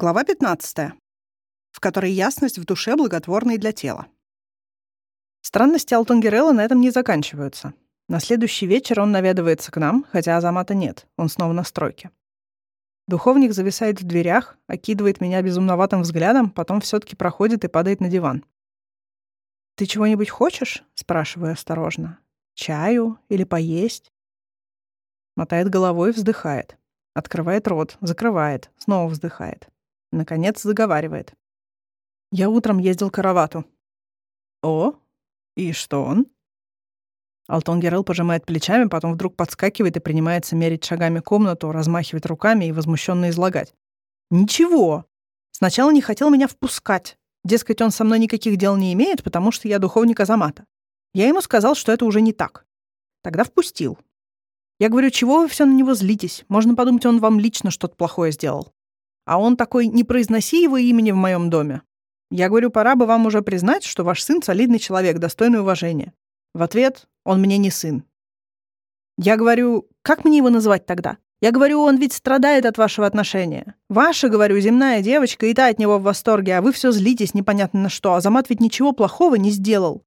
Глава 15, в которой ясность в душе благотворна и для тела. Странности Алтунгерелла на этом не заканчиваются. На следующий вечер он наведывается к нам, хотя Азамата нет, он снова на стройке. Духовник зависает в дверях, окидывает меня безумноватым взглядом, потом все таки проходит и падает на диван. «Ты чего-нибудь хочешь?» — спрашиваю осторожно. «Чаю или поесть?» Мотает головой, вздыхает. Открывает рот, закрывает, снова вздыхает. Наконец заговаривает. «Я утром ездил к Каравату». «О, и что он?» Алтон Герел пожимает плечами, потом вдруг подскакивает и принимается мерить шагами комнату, размахивать руками и возмущенно излагать. «Ничего! Сначала не хотел меня впускать. Дескать, он со мной никаких дел не имеет, потому что я духовник Азамата. Я ему сказал, что это уже не так. Тогда впустил. Я говорю, чего вы все на него злитесь? Можно подумать, он вам лично что-то плохое сделал. А он такой, не произноси его имени в моем доме. Я говорю, пора бы вам уже признать, что ваш сын солидный человек, достойный уважения. В ответ, он мне не сын. Я говорю, как мне его называть тогда? Я говорю, он ведь страдает от вашего отношения. Ваша, говорю, земная девочка, и та от него в восторге, а вы все злитесь непонятно на что. Азамат ведь ничего плохого не сделал.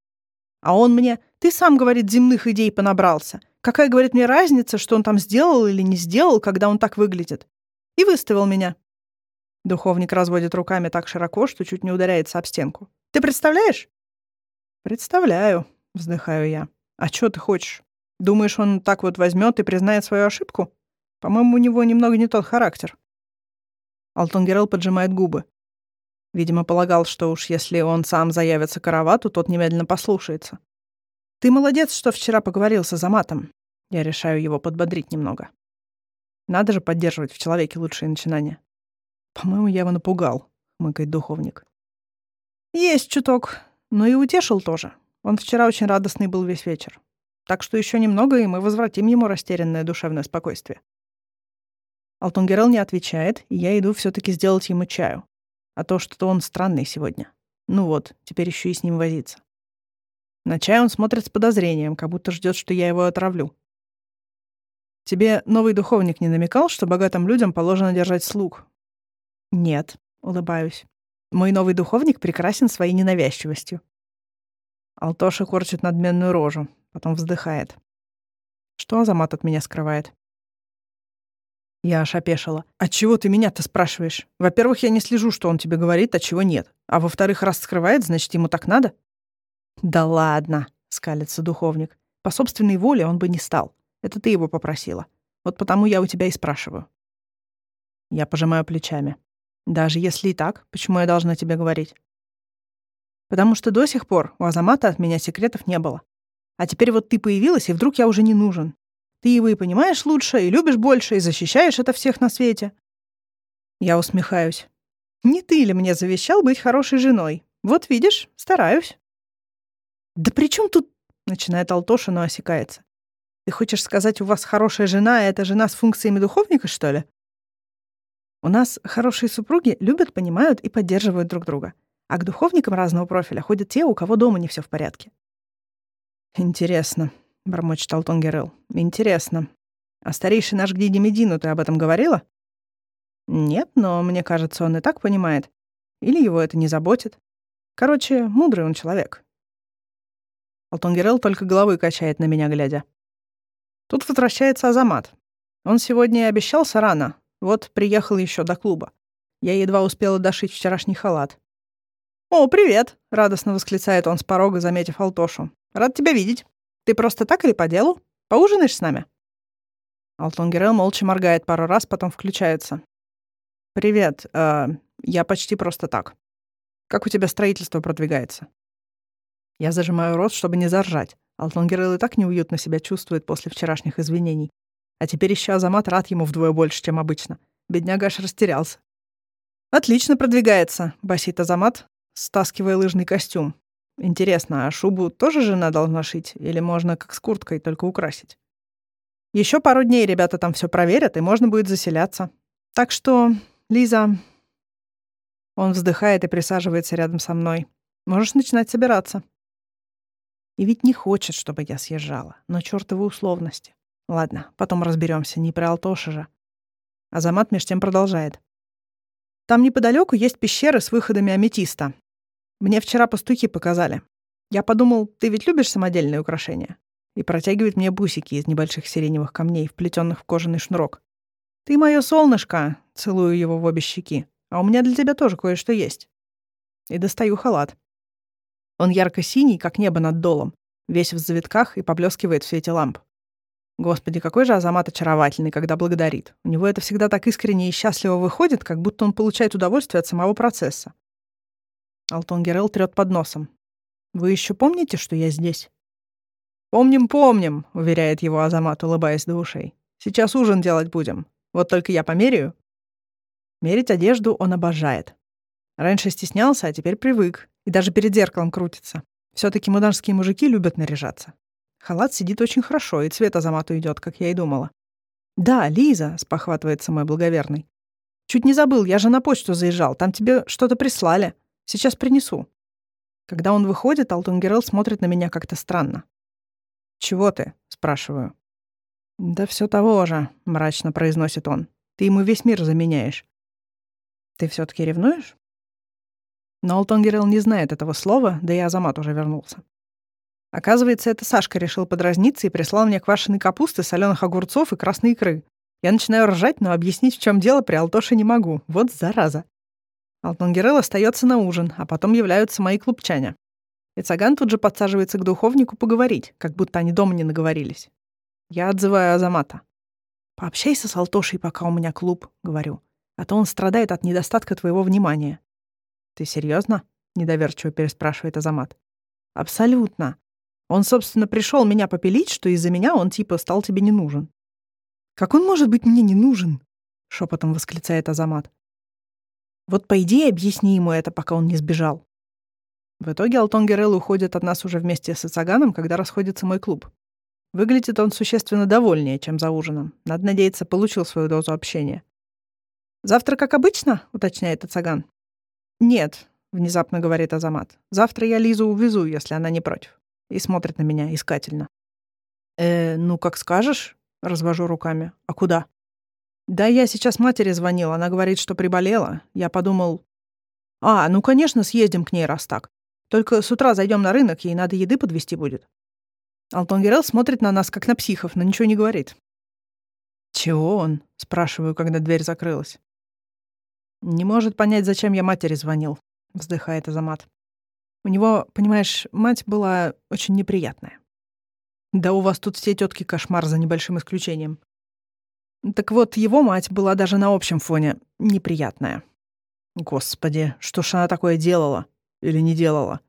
А он мне, ты сам, говорит, земных идей понабрался. Какая, говорит, мне разница, что он там сделал или не сделал, когда он так выглядит? И выставил меня. Духовник разводит руками так широко, что чуть не ударяется об стенку. Ты представляешь? Представляю, вздыхаю я. А что ты хочешь? Думаешь, он так вот возьмет и признает свою ошибку? По-моему, у него немного не тот характер. Алтон Герел поджимает губы. Видимо, полагал, что уж если он сам заявится к тот немедленно послушается. «Ты молодец, что вчера поговорил с Азаматом». Я решаю его подбодрить немного. Надо же поддерживать в человеке лучшие начинания. «По-моему, я его напугал», — мыкает духовник. «Есть чуток, но и утешил тоже. Он вчера очень радостный был весь вечер. Так что еще немного, и мы возвратим ему растерянное душевное спокойствие». Алтунгерел не отвечает, и я иду все таки сделать ему чаю. А то что-то он странный сегодня. Ну вот, теперь еще и с ним возиться. На чай он смотрит с подозрением, как будто ждет, что я его отравлю. Тебе новый духовник не намекал, что богатым людям положено держать слуг? Нет, улыбаюсь. Мой новый духовник прекрасен своей ненавязчивостью. Алтоша корчит надменную рожу, потом вздыхает. Что Азамат от меня скрывает? Я аж опешила. «А чего ты меня-то спрашиваешь? Во-первых, я не слежу, что он тебе говорит, а чего нет. А во-вторых, раз скрывает, значит, ему так надо?» «Да ладно», — скалится духовник. «По собственной воле он бы не стал. Это ты его попросила. Вот потому я у тебя и спрашиваю». Я пожимаю плечами. «Даже если и так, почему я должна тебе говорить?» «Потому что до сих пор у Азамата от меня секретов не было. А теперь вот ты появилась, и вдруг я уже не нужен. Ты его и понимаешь лучше, и любишь больше, и защищаешь это всех на свете». Я усмехаюсь. «Не ты ли мне завещал быть хорошей женой? Вот видишь, стараюсь». «Да при чем тут...» — начинает Алтоша, но осекается. «Ты хочешь сказать, у вас хорошая жена, а это жена с функциями духовника, что ли?» У нас хорошие супруги любят, понимают и поддерживают друг друга. А к духовникам разного профиля ходят те, у кого дома не все в порядке. «Интересно», — бормочет Алтон Герел. «Интересно. А старейший наш Гдиди Медину ты об этом говорила?» «Нет, но мне кажется, он и так понимает. Или его это не заботит. Короче, мудрый он человек. Алтонгерел только головой качает на меня, глядя. Тут возвращается Азамат. Он сегодня и обещался рано. Вот приехал еще до клуба. Я едва успела дошить вчерашний халат. «О, привет!» — радостно восклицает он с порога, заметив Алтошу. «Рад тебя видеть. Ты просто так или по делу? Поужинаешь с нами?» Алтонгерел молча моргает пару раз, потом включается. «Привет. Э, я почти просто так. Как у тебя строительство продвигается?» Я зажимаю рот, чтобы не заржать. Алтон Герел и так неуютно себя чувствует после вчерашних извинений. А теперь еще Азамат рад ему вдвое больше, чем обычно. Бедняга аж растерялся. «Отлично продвигается», — басит Азамат, стаскивая лыжный костюм. «Интересно, а шубу тоже жена должна шить? Или можно как с курткой, только украсить?» Еще пару дней ребята там все проверят, и можно будет заселяться. Так что, Лиза...» Он вздыхает и присаживается рядом со мной. «Можешь начинать собираться». И ведь не хочет, чтобы я съезжала. Но чёртовы условности. Ладно, потом разберемся, не про Алтоша же. Азамат меж тем продолжает. Там неподалеку есть пещеры с выходами аметиста. Мне вчера пастухи показали. Я подумал, ты ведь любишь самодельные украшения? И протягивает мне бусики из небольших сиреневых камней, вплетенных в кожаный шнурок. Ты мое солнышко, целую его в обе щеки. А у меня для тебя тоже кое-что есть. И достаю халат. Он ярко-синий, как небо над долом, весь в завитках и поблескивает в свете ламп. Господи, какой же Азамат очаровательный, когда благодарит. У него это всегда так искренне и счастливо выходит, как будто он получает удовольствие от самого процесса. Алтон Герел трёт под носом. «Вы еще помните, что я здесь?» «Помним, помним», — уверяет его Азамат, улыбаясь до ушей. «Сейчас ужин делать будем. Вот только я померяю». Мерить одежду он обожает. Раньше стеснялся, а теперь привык. И даже перед зеркалом крутится. все таки муданские мужики любят наряжаться. Халат сидит очень хорошо, и цвет Азамату идет, как я и думала. «Да, Лиза», — спохватывается мой благоверный. «Чуть не забыл, я же на почту заезжал. Там тебе что-то прислали. Сейчас принесу». Когда он выходит, Алтунгерел смотрит на меня как-то странно. «Чего ты?» — спрашиваю. «Да все того же», — мрачно произносит он. «Ты ему весь мир заменяешь». «Ты все таки ревнуешь?» Но Алтонгерел не знает этого слова, да и Азамат уже вернулся. Оказывается, это Сашка решил подразниться и прислал мне квашеной капусты, соленых огурцов и красной икры. Я начинаю ржать, но объяснить, в чем дело, при Алтоше не могу. Вот зараза. Алтонгерел остается на ужин, а потом являются мои клубчане. И Цаган тут же подсаживается к духовнику поговорить, как будто они дома не наговорились. Я отзываю Азамата. «Пообщайся с Алтошей, пока у меня клуб», — говорю. «А то он страдает от недостатка твоего внимания». «Ты серьезно? недоверчиво переспрашивает Азамат. «Абсолютно. Он, собственно, пришел меня попилить, что из-за меня он типа стал тебе не нужен. «Как он может быть мне не нужен?» — шепотом восклицает Азамат. «Вот по идее объясни ему это, пока он не сбежал». В итоге Алтон Герел уходит от нас уже вместе с Ицаганом, когда расходится мой клуб. Выглядит он существенно довольнее, чем за ужином. Надо надеяться, получил свою дозу общения. «Завтра как обычно?» — уточняет Ицаган. «Нет», — внезапно говорит Азамат. «Завтра я Лизу увезу, если она не против» и смотрит на меня искательно. «Э, ну, как скажешь», — развожу руками. «А куда?» «Да я сейчас матери звонил, она говорит, что приболела. Я подумал...» «А, ну, конечно, съездим к ней, раз так. Только с утра зайдем на рынок, ей надо еды подвести будет». Алтон Герел смотрит на нас, как на психов, но ничего не говорит. «Чего он?» — спрашиваю, когда дверь закрылась. «Не может понять, зачем я матери звонил», — вздыхает Азамат. У него, понимаешь, мать была очень неприятная. Да у вас тут все тетки кошмар за небольшим исключением. Так вот, его мать была даже на общем фоне неприятная. Господи, что ж она такое делала? Или не делала?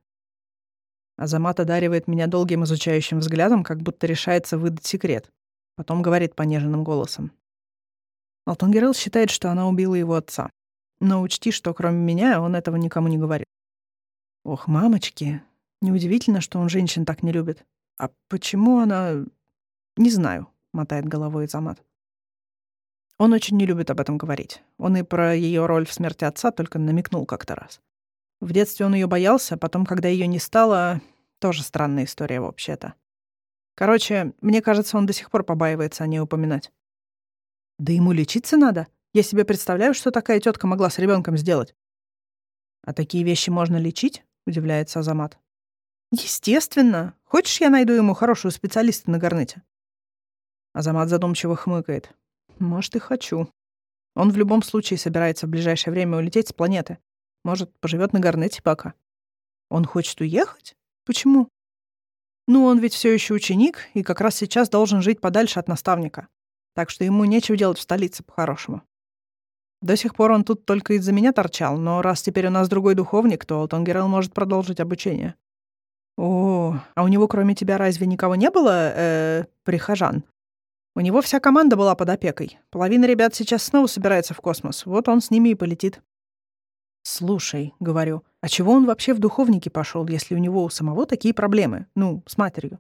Азамат одаривает меня долгим изучающим взглядом, как будто решается выдать секрет. Потом говорит понеженным голосом. Алтонгерел считает, что она убила его отца. Но учти, что кроме меня он этого никому не говорит. Ох, мамочки. Неудивительно, что он женщин так не любит. А почему она... Не знаю, мотает головой Замат. Он очень не любит об этом говорить. Он и про ее роль в смерти отца только намекнул как-то раз. В детстве он ее боялся, потом, когда ее не стало, тоже странная история вообще-то. Короче, мне кажется, он до сих пор побаивается о ней упоминать. Да ему лечиться надо. Я себе представляю, что такая тетка могла с ребенком сделать. А такие вещи можно лечить? — удивляется Азамат. «Естественно. Хочешь, я найду ему хорошего специалиста на Гарнете?» Азамат задумчиво хмыкает. «Может, и хочу. Он в любом случае собирается в ближайшее время улететь с планеты. Может, поживет на Гарнете пока. Он хочет уехать? Почему? Ну, он ведь все еще ученик и как раз сейчас должен жить подальше от наставника. Так что ему нечего делать в столице по-хорошему. До сих пор он тут только из-за меня торчал, но раз теперь у нас другой духовник, то Алтонгерел может продолжить обучение. О, а у него кроме тебя разве никого не было, э, прихожан? У него вся команда была под опекой. Половина ребят сейчас снова собирается в космос. Вот он с ними и полетит. «Слушай», — говорю, — «а чего он вообще в духовники пошел, если у него у самого такие проблемы? Ну, с матерью?»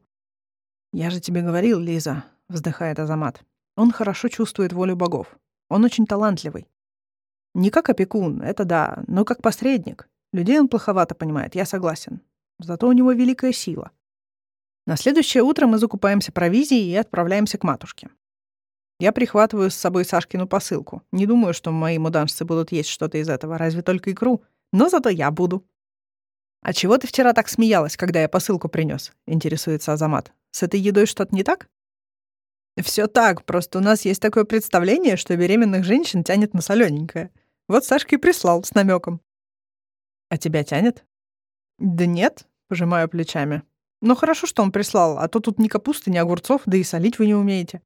«Я же тебе говорил, Лиза», — вздыхает Азамат. «Он хорошо чувствует волю богов. Он очень талантливый. Не как опекун, это да, но как посредник. Людей он плоховато понимает, я согласен. Зато у него великая сила. На следующее утро мы закупаемся провизией и отправляемся к матушке. Я прихватываю с собой Сашкину посылку. Не думаю, что мои муданшцы будут есть что-то из этого, разве только икру. Но зато я буду. «А чего ты вчера так смеялась, когда я посылку принес? интересуется Азамат. «С этой едой что-то не так?» Все так, просто у нас есть такое представление, что беременных женщин тянет на солененькое. Вот Сашка и прислал с намеком. «А тебя тянет?» «Да нет», — пожимаю плечами. «Но хорошо, что он прислал, а то тут ни капусты, ни огурцов, да и солить вы не умеете».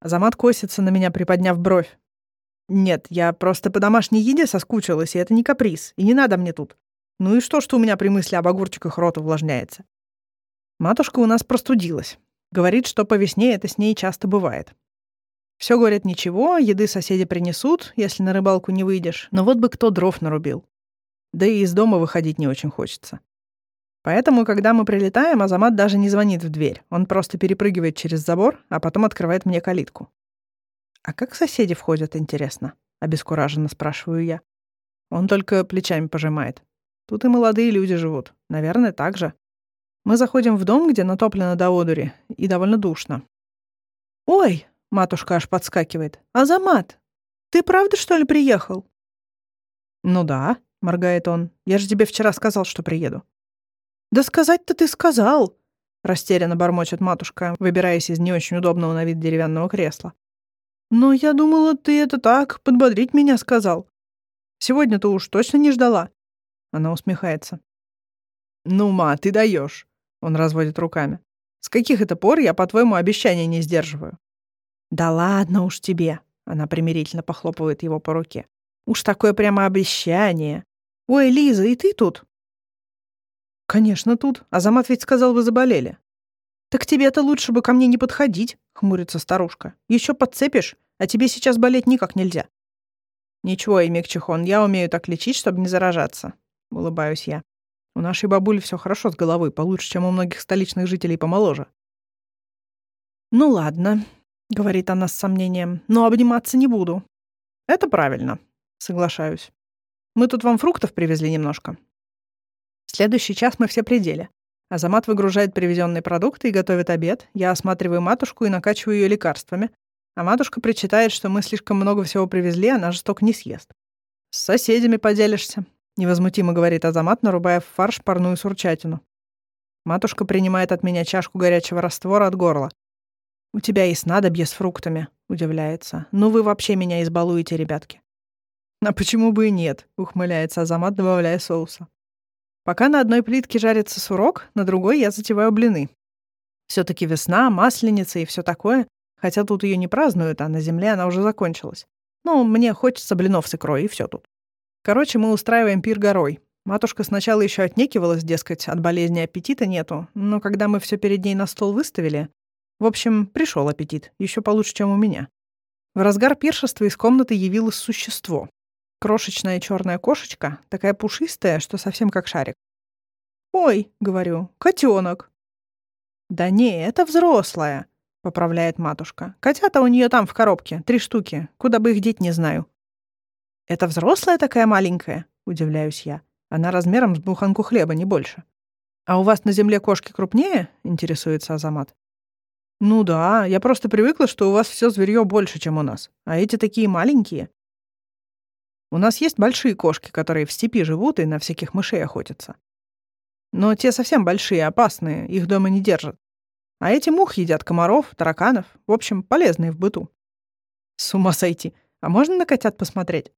Азамат косится на меня, приподняв бровь. «Нет, я просто по домашней еде соскучилась, и это не каприз, и не надо мне тут. Ну и что, что у меня при мысли об огурчиках рот увлажняется? Матушка у нас простудилась. Говорит, что по весне это с ней часто бывает. Все говорит ничего, еды соседи принесут, если на рыбалку не выйдешь, но вот бы кто дров нарубил. Да и из дома выходить не очень хочется. Поэтому, когда мы прилетаем, Азамат даже не звонит в дверь. Он просто перепрыгивает через забор, а потом открывает мне калитку. «А как соседи входят, интересно?» — обескураженно спрашиваю я. Он только плечами пожимает. Тут и молодые люди живут. Наверное, так же. Мы заходим в дом, где натоплено до одури, и довольно душно. «Ой!» — матушка аж подскакивает. «Азамат! Ты правда, что ли, приехал?» «Ну да», — моргает он. «Я же тебе вчера сказал, что приеду». «Да сказать-то ты сказал!» — растерянно бормочет матушка, выбираясь из не очень удобного на вид деревянного кресла. «Но я думала, ты это так, подбодрить меня сказал. Сегодня-то уж точно не ждала». Она усмехается. «Ну, ма, ты даешь. Он разводит руками. «С каких это пор я, по-твоему, обещания не сдерживаю?» «Да ладно уж тебе!» Она примирительно похлопывает его по руке. «Уж такое прямо обещание! Ой, Лиза, и ты тут?» «Конечно, тут. Азамат ведь сказал, вы заболели». «Так тебе-то лучше бы ко мне не подходить», — хмурится старушка. Еще подцепишь, а тебе сейчас болеть никак нельзя». «Ничего, Эмик Чихон, я умею так лечить, чтобы не заражаться», — улыбаюсь я. «У нашей бабули все хорошо с головой, получше, чем у многих столичных жителей помоложе». «Ну ладно», — говорит она с сомнением, — «но обниматься не буду». «Это правильно», — соглашаюсь. «Мы тут вам фруктов привезли немножко следующий час мы все пределе. Азамат выгружает привезенные продукты и готовит обед. Я осматриваю матушку и накачиваю ее лекарствами. А матушка причитает, что мы слишком много всего привезли, она же столько не съест. «С соседями поделишься», — невозмутимо говорит Азамат, нарубая в фарш парную сурчатину. Матушка принимает от меня чашку горячего раствора от горла. «У тебя и снадобье с фруктами», — удивляется. «Ну вы вообще меня избалуете, ребятки». «А почему бы и нет?» — ухмыляется Азамат, добавляя соуса. Пока на одной плитке жарится сурок, на другой я затеваю блины. все таки весна, масленица и все такое, хотя тут ее не празднуют, а на земле она уже закончилась. Ну, мне хочется блинов с икрой, и все тут. Короче, мы устраиваем пир горой. Матушка сначала еще отнекивалась, дескать, от болезни аппетита нету, но когда мы все перед ней на стол выставили, в общем, пришел аппетит, еще получше, чем у меня. В разгар пиршества из комнаты явилось существо. Крошечная черная кошечка, такая пушистая, что совсем как шарик. «Ой», — говорю, — «котенок». «Да не, это взрослая», — поправляет матушка. «Котята у нее там в коробке, три штуки. Куда бы их деть, не знаю». «Это взрослая такая маленькая?» — удивляюсь я. Она размером с буханку хлеба, не больше. «А у вас на земле кошки крупнее?» — интересуется Азамат. «Ну да, я просто привыкла, что у вас все зверье больше, чем у нас. А эти такие маленькие. У нас есть большие кошки, которые в степи живут и на всяких мышей охотятся. Но те совсем большие, опасные, их дома не держат. А эти мух едят комаров, тараканов, в общем, полезные в быту. С ума сойти. А можно на котят посмотреть?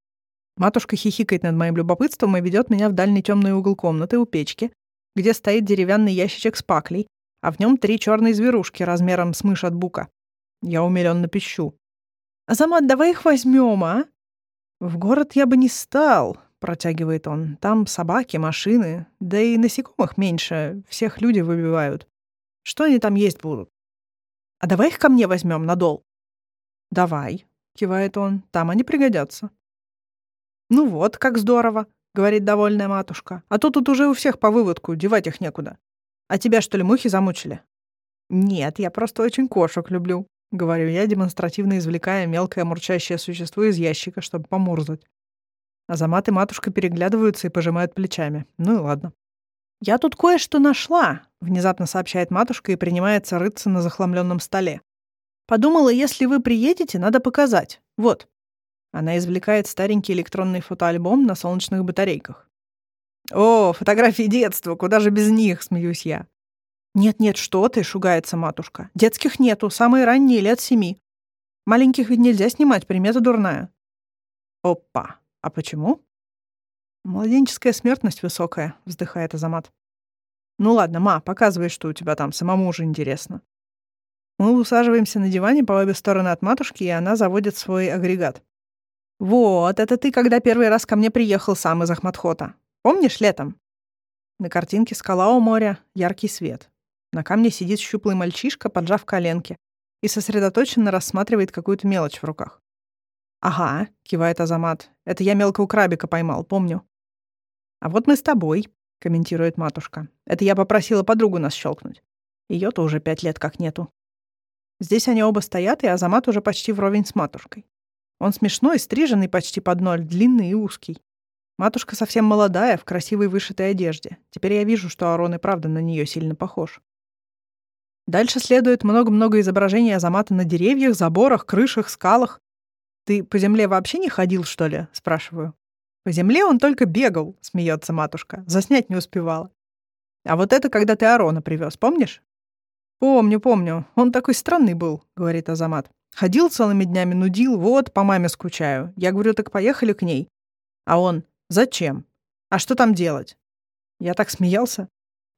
Матушка хихикает над моим любопытством и ведет меня в дальний темный угол комнаты у печки, где стоит деревянный ящичек с паклей, а в нем три черные зверушки размером с мышь от бука. Я умилённо пищу. «Азамат, давай их возьмем, а?» «В город я бы не стал», — протягивает он. «Там собаки, машины, да и насекомых меньше, всех люди выбивают. Что они там есть будут?» «А давай их ко мне возьмем на дол». «Давай», — кивает он, — «там они пригодятся». «Ну вот, как здорово», — говорит довольная матушка. «А то тут уже у всех по выводку, девать их некуда. А тебя, что ли, мухи замучили?» «Нет, я просто очень кошек люблю», — говорю я, демонстративно извлекая мелкое мурчащее существо из ящика, чтобы помурзать. Азамат и матушка переглядываются и пожимают плечами. Ну и ладно. «Я тут кое-что нашла», — внезапно сообщает матушка и принимается рыться на захламленном столе. Подумала, если вы приедете, надо показать. Вот». Она извлекает старенький электронный фотоальбом на солнечных батарейках. «О, фотографии детства, куда же без них?» — смеюсь я. «Нет-нет, что ты!» — шугается матушка. «Детских нету, самые ранние, лет семи. Маленьких ведь нельзя снимать, примета дурная». «Опа! А почему?» «Младенческая смертность высокая», — вздыхает Азамат. «Ну ладно, ма, показывай, что у тебя там, самому уже интересно». Мы усаживаемся на диване по обе стороны от матушки, и она заводит свой агрегат. «Вот, это ты, когда первый раз ко мне приехал сам из Ахматхота. Помнишь, летом?» На картинке скала у моря, яркий свет. На камне сидит щуплый мальчишка, поджав коленки, и сосредоточенно рассматривает какую-то мелочь в руках. «Ага», — кивает Азамат, — «это я мелкого крабика поймал, помню». «А вот мы с тобой», — комментирует матушка. «Это я попросила подругу нас щелкнуть. Ее-то уже пять лет как нету». Здесь они оба стоят, и Азамат уже почти вровень с матушкой. Он смешной, стриженный почти под ноль, длинный и узкий. Матушка совсем молодая, в красивой вышитой одежде. Теперь я вижу, что Арон и правда на нее сильно похож. Дальше следует много-много изображений Азамата на деревьях, заборах, крышах, скалах. «Ты по земле вообще не ходил, что ли?» — спрашиваю. «По земле он только бегал», — смеется матушка. «Заснять не успевала». «А вот это когда ты Арона привез, помнишь?» «Помню, помню. Он такой странный был», — говорит Азамат. «Ходил целыми днями, нудил, вот, по маме скучаю. Я говорю, так поехали к ней». А он, «Зачем? А что там делать?» Я так смеялся.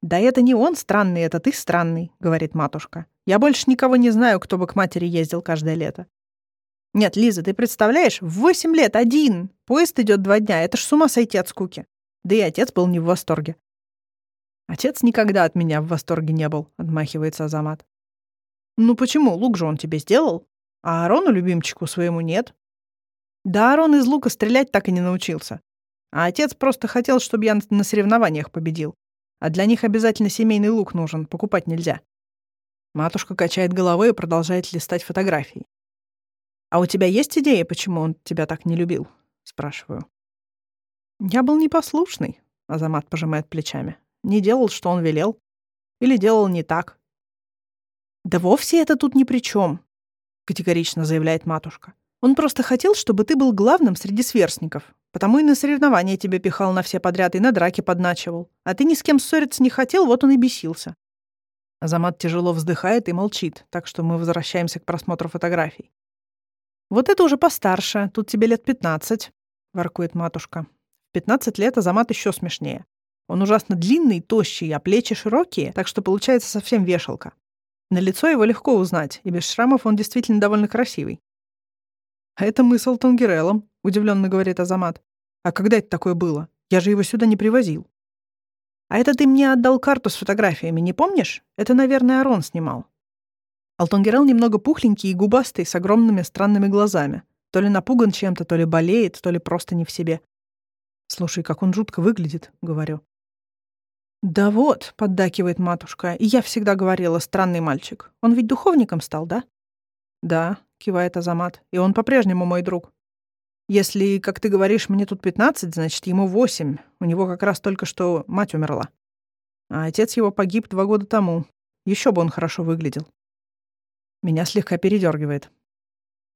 «Да это не он странный, это ты странный», — говорит матушка. «Я больше никого не знаю, кто бы к матери ездил каждое лето». «Нет, Лиза, ты представляешь, в восемь лет один! Поезд идет два дня, это ж с ума сойти от скуки!» Да и отец был не в восторге. «Отец никогда от меня в восторге не был», — отмахивается Азамат. «Ну почему? Лук же он тебе сделал. А Арону, любимчику своему, нет». «Да Арон из лука стрелять так и не научился. А отец просто хотел, чтобы я на соревнованиях победил. А для них обязательно семейный лук нужен, покупать нельзя. Матушка качает головой и продолжает листать фотографии. «А у тебя есть идея, почему он тебя так не любил?» — спрашиваю. «Я был непослушный», — Азамат пожимает плечами. «Не делал, что он велел. Или делал не так». «Да вовсе это тут ни при чем», — категорично заявляет матушка. «Он просто хотел, чтобы ты был главным среди сверстников, Потому и на соревнования тебя пихал на все подряд, и на драки подначивал. А ты ни с кем ссориться не хотел, вот он и бесился. Азамат тяжело вздыхает и молчит, так что мы возвращаемся к просмотру фотографий. «Вот это уже постарше, тут тебе лет пятнадцать», — воркует матушка. Пятнадцать лет Азамат еще смешнее. Он ужасно длинный, тощий, а плечи широкие, так что получается совсем вешалка. На лицо его легко узнать, и без шрамов он действительно довольно красивый. А это мы с Алтангерелом, удивленно говорит Азамат. А когда это такое было? Я же его сюда не привозил. А это ты мне отдал карту с фотографиями, не помнишь? Это, наверное, Арон снимал. Алтангерел немного пухленький и губастый, с огромными странными глазами. То ли напуган чем-то, то ли болеет, то ли просто не в себе. «Слушай, как он жутко выглядит», — говорю. «Да вот», — поддакивает матушка, — «и я всегда говорила, странный мальчик. Он ведь духовником стал, да?» «Да», — кивает Азамат, — «и он по-прежнему мой друг». Если, как ты говоришь, мне тут 15, значит, ему 8. У него как раз только что мать умерла. А отец его погиб два года тому. Еще бы он хорошо выглядел. Меня слегка передергивает.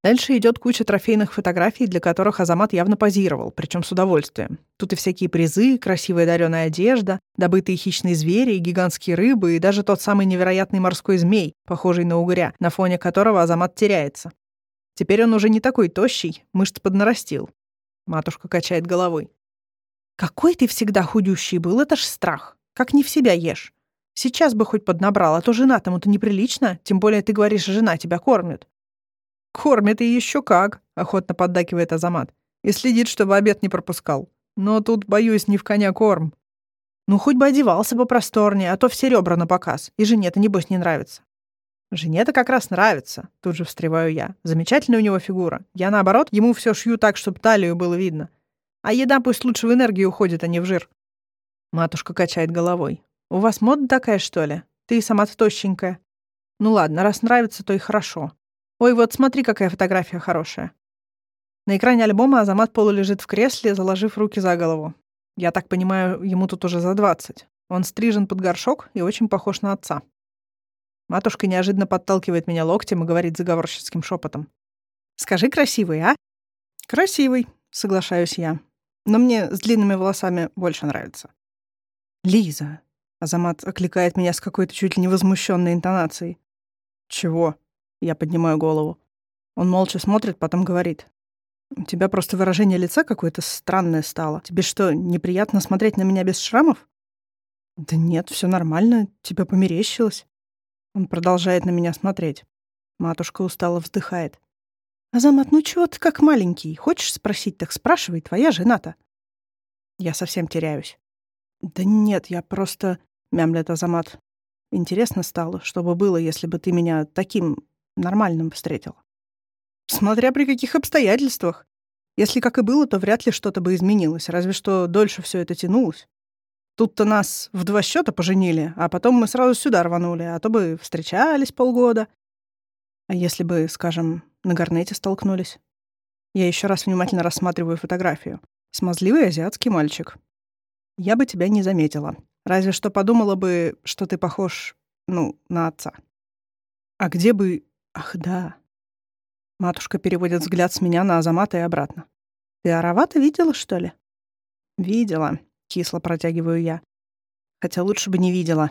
Дальше идет куча трофейных фотографий, для которых Азамат явно позировал, причем с удовольствием. Тут и всякие призы, красивая дареная одежда, добытые хищные звери, гигантские рыбы и даже тот самый невероятный морской змей, похожий на угря, на фоне которого Азамат теряется. Теперь он уже не такой тощий, мышц поднарастил. Матушка качает головой. «Какой ты всегда худющий был, это ж страх. Как не в себя ешь. Сейчас бы хоть поднабрал, а то жена тому-то неприлично, тем более ты говоришь, жена тебя кормит». «Кормит и еще как», — охотно поддакивает Азамат. «И следит, чтобы обед не пропускал. Но тут, боюсь, не в коня корм». «Ну, хоть бы одевался бы просторнее, а то все ребра на показ. И жене-то, небось, не нравится». Жене-то как раз нравится, тут же встреваю я. Замечательная у него фигура. Я, наоборот, ему все шью так, чтобы талию было видно. А еда пусть лучше в энергию уходит, а не в жир. Матушка качает головой. У вас мода такая, что ли? Ты сама-то тощенькая. Ну ладно, раз нравится, то и хорошо. Ой, вот смотри, какая фотография хорошая. На экране альбома Азамат полулежит в кресле, заложив руки за голову. Я так понимаю, ему тут уже за двадцать. Он стрижен под горшок и очень похож на отца. Матушка неожиданно подталкивает меня локтем и говорит заговорщицким шепотом. «Скажи красивый, а?» «Красивый», — соглашаюсь я. «Но мне с длинными волосами больше нравится». «Лиза», — Азамат окликает меня с какой-то чуть ли не возмущенной интонацией. «Чего?» — я поднимаю голову. Он молча смотрит, потом говорит. «У тебя просто выражение лица какое-то странное стало. Тебе что, неприятно смотреть на меня без шрамов?» «Да нет, все нормально. Тебе померещилось». Он продолжает на меня смотреть. Матушка устало вздыхает. «Азамат, ну чего ты как маленький? Хочешь спросить, так спрашивай, твоя жена-то». Я совсем теряюсь. «Да нет, я просто...» — мямлет Азамат. «Интересно стало, что бы было, если бы ты меня таким нормальным встретил. Смотря при каких обстоятельствах. Если как и было, то вряд ли что-то бы изменилось, разве что дольше все это тянулось. Тут-то нас в два счета поженили, а потом мы сразу сюда рванули, а то бы встречались полгода. А если бы, скажем, на горнете столкнулись? Я еще раз внимательно рассматриваю фотографию. Смазливый азиатский мальчик. Я бы тебя не заметила. Разве что подумала бы, что ты похож, ну, на отца. А где бы... Ах, да. Матушка переводит взгляд с меня на Азамата и обратно. Ты Аравата видела, что ли? Видела. — кисло протягиваю я. Хотя лучше бы не видела.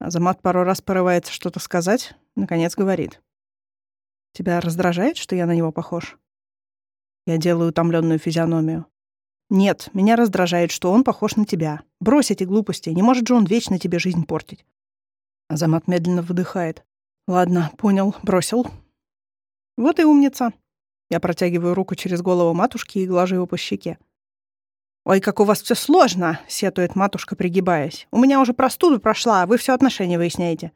Азамат пару раз порывается что-то сказать, наконец говорит. «Тебя раздражает, что я на него похож?» Я делаю утомленную физиономию. «Нет, меня раздражает, что он похож на тебя. Брось эти глупости, не может же он вечно тебе жизнь портить». Азамат медленно выдыхает. «Ладно, понял, бросил». «Вот и умница». Я протягиваю руку через голову матушки и глажу его по щеке. «Ой, как у вас все сложно!» — сетует матушка, пригибаясь. «У меня уже простуда прошла, а вы все отношения выясняете».